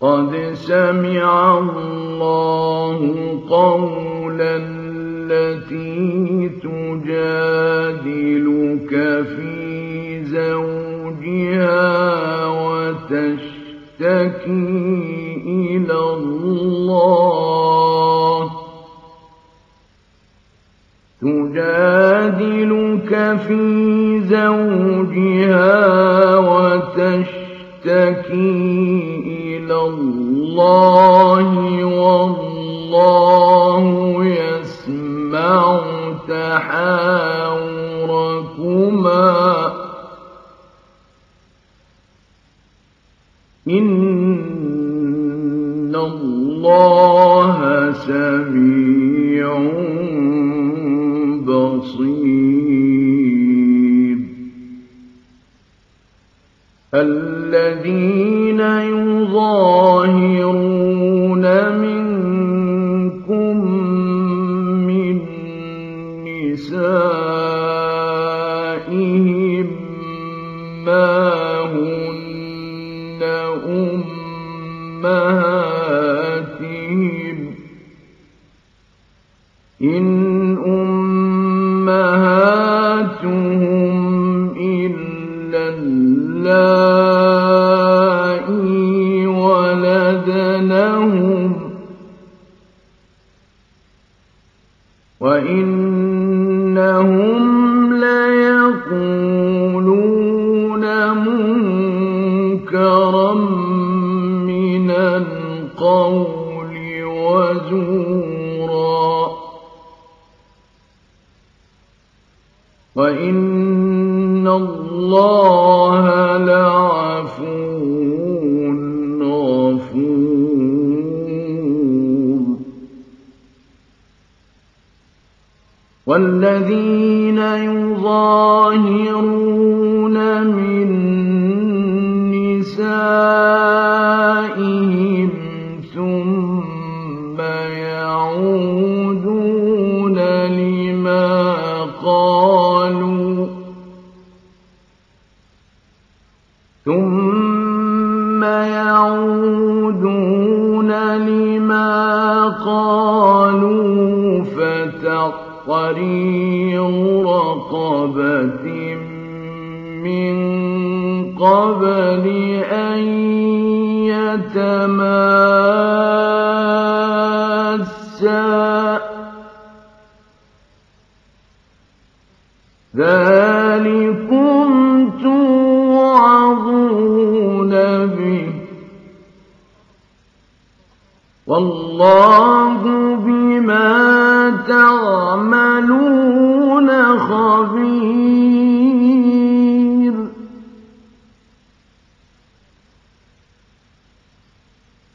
قد سمع الله قول التي تجادلك في زوجها وتشتكي إلى الله. تجادلك في زوجها وتشتكي الله والله يسمع تحاوركما. إن الله سميع بصير. الذين يظاهرون ولدنهم وإنهم والذين يظاهرون من نسائهم والله بما تعملون خبير.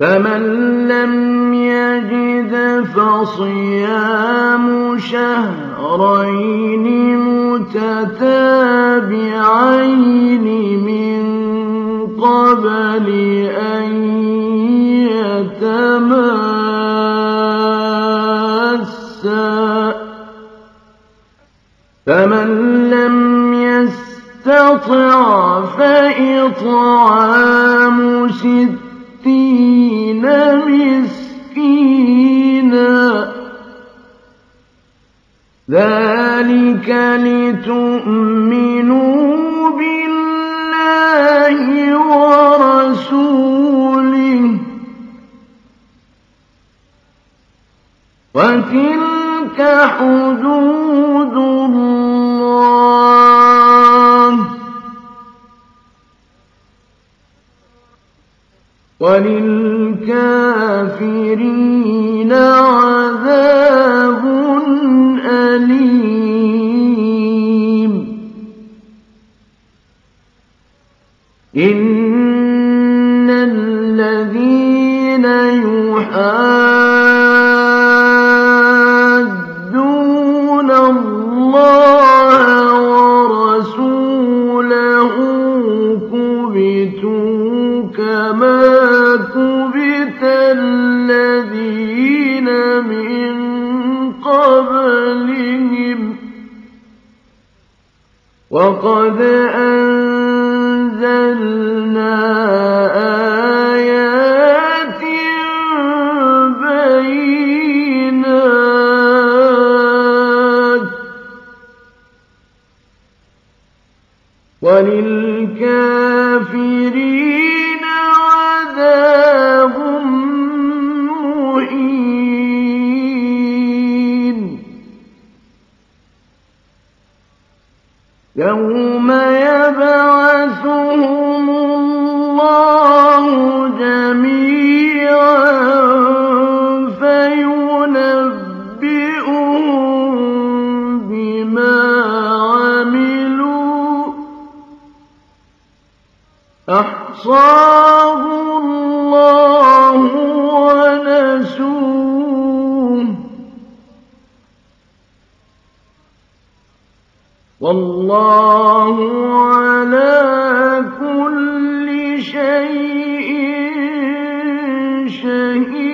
فمن لم يجد فصيام شهرين متتابعين من قبل فمن لم يستطع فإطعام ستين مسكينا. ذلك لتؤمنوا بالله ورسوله. وتلك حدود وللكافرين عذاب أليم. إن الذين يحادون وقد أنزلنا آيات ولله Então, إِنْ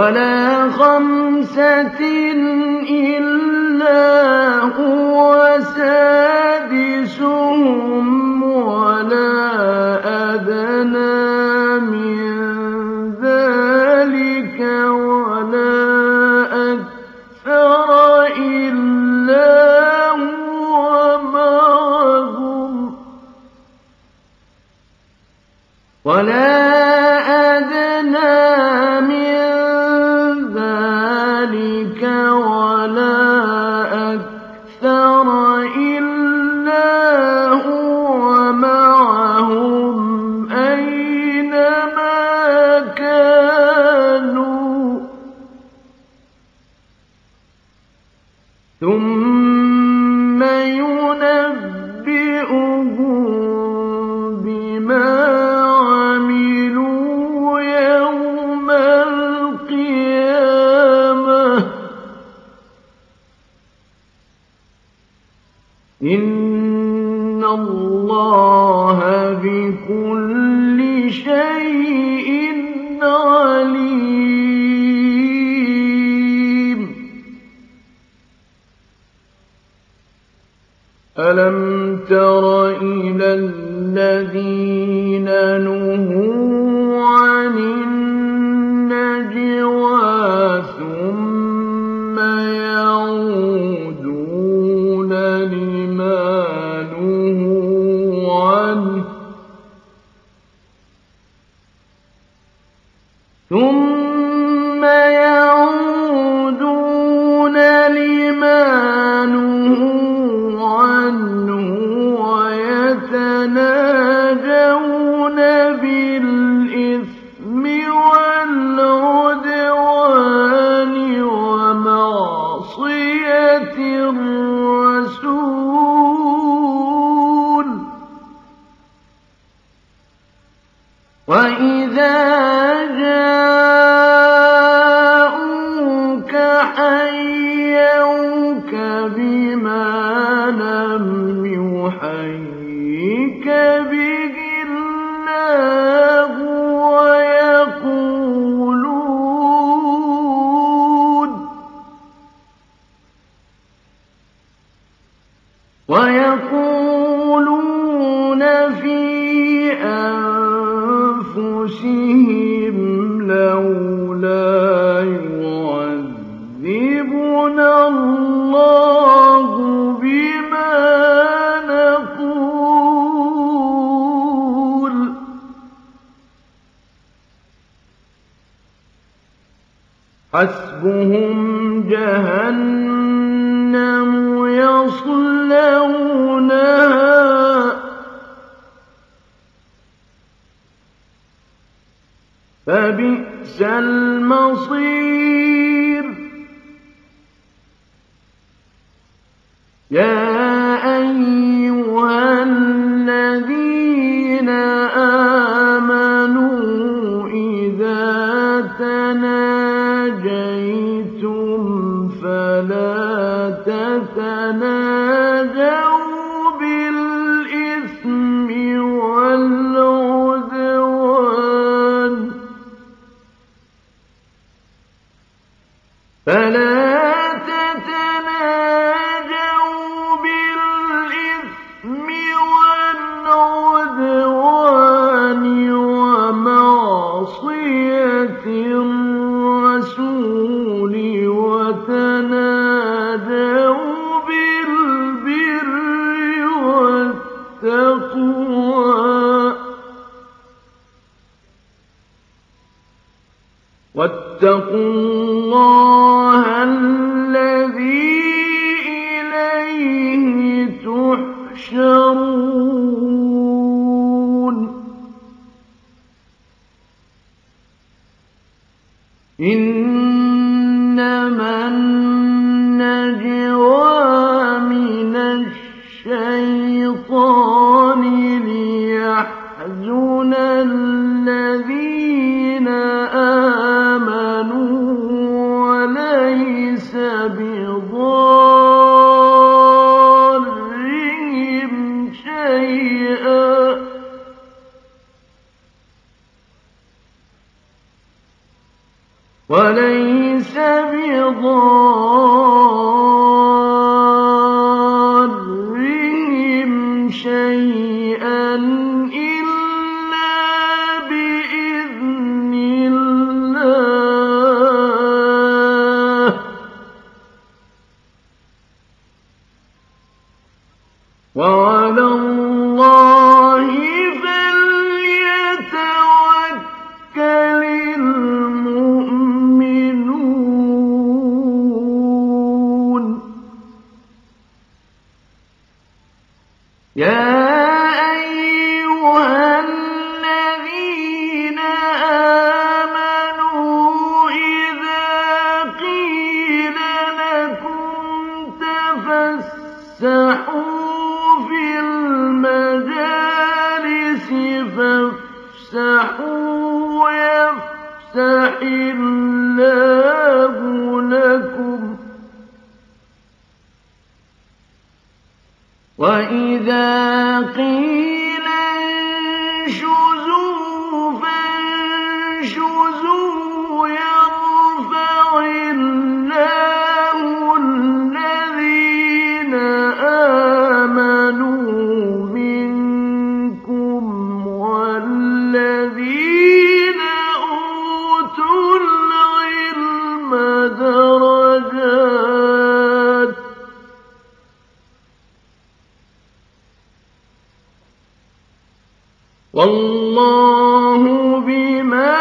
ولا خمسة ألم تر إلى الذين نهوا ربهم إن والله بما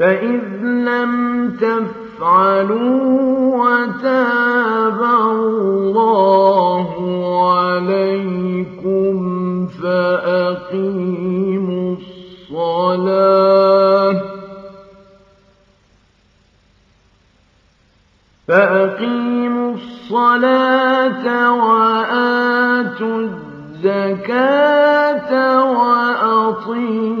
فإذ لم تفعلوا وتاب الله عليكم فأقيموا الصلاة فأقيموا الصلاة وآتوا الزكاة وأطيعوا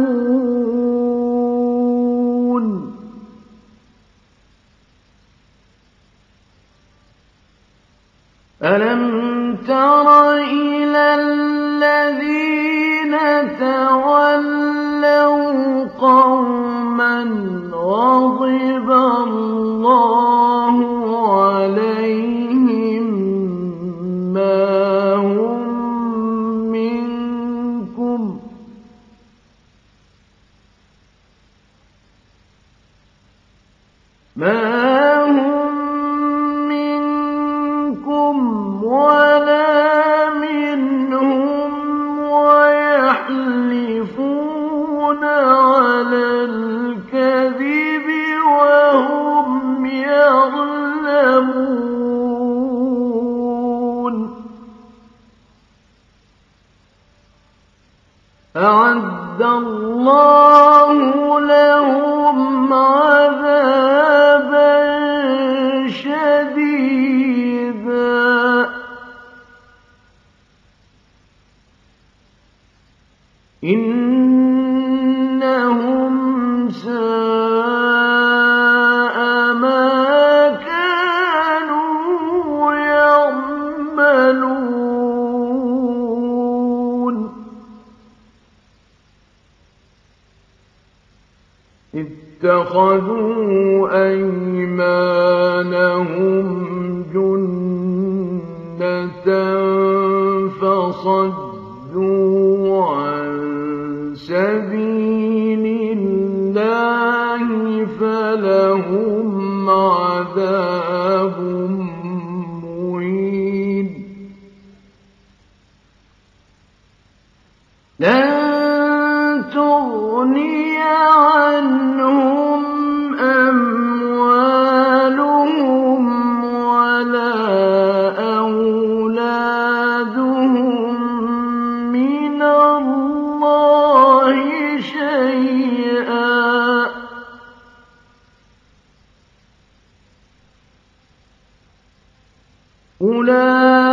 اتخذوا أيمانهم جنة فصدوا أولئك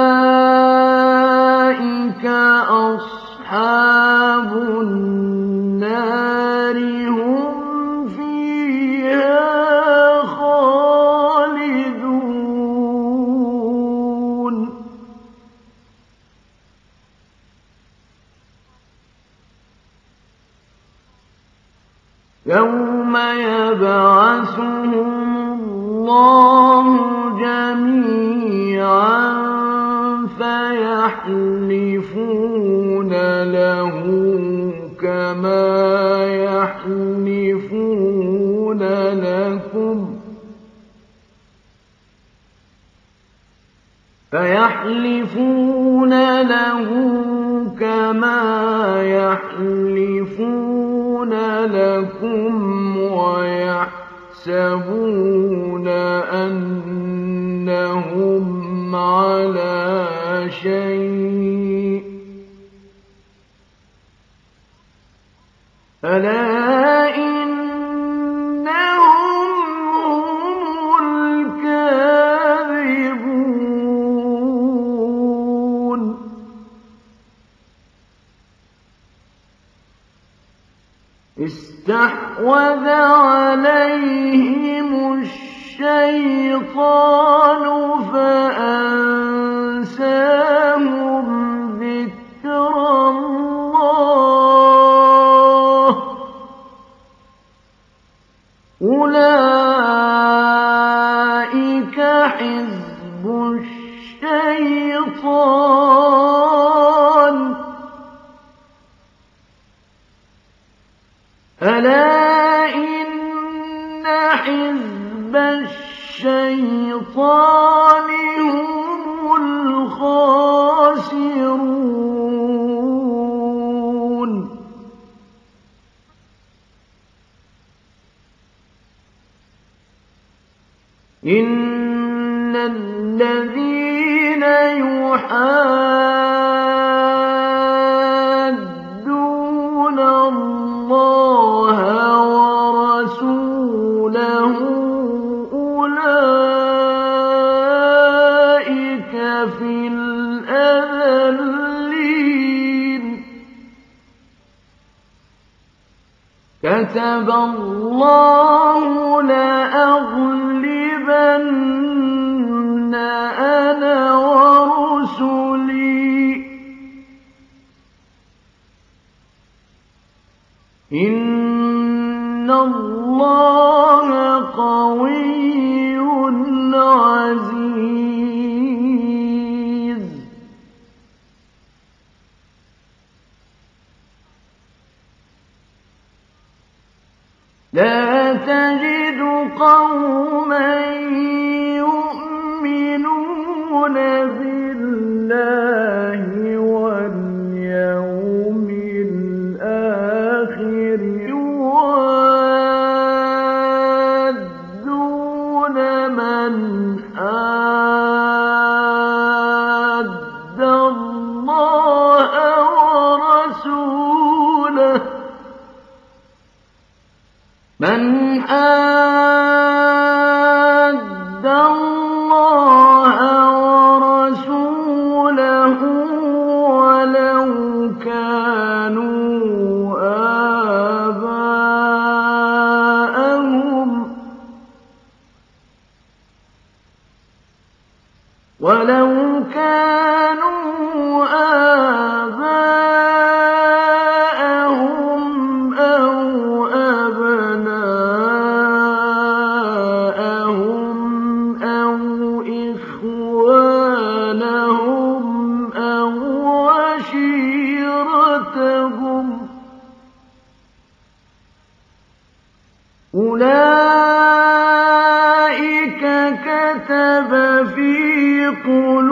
فيحلفون له كما يحلفون لكم ويحسبون أنهم على شيء إنهم هم الكاذبون. استحوذ عليهم الشيطان فأنساهم أولئك إن الذين يحادون الله ورسوله أولئك في الأذلين كتب الله الله قوي عزيز من آمن أولئك كتب في قلوبهم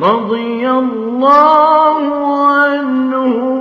رضي الله عنهم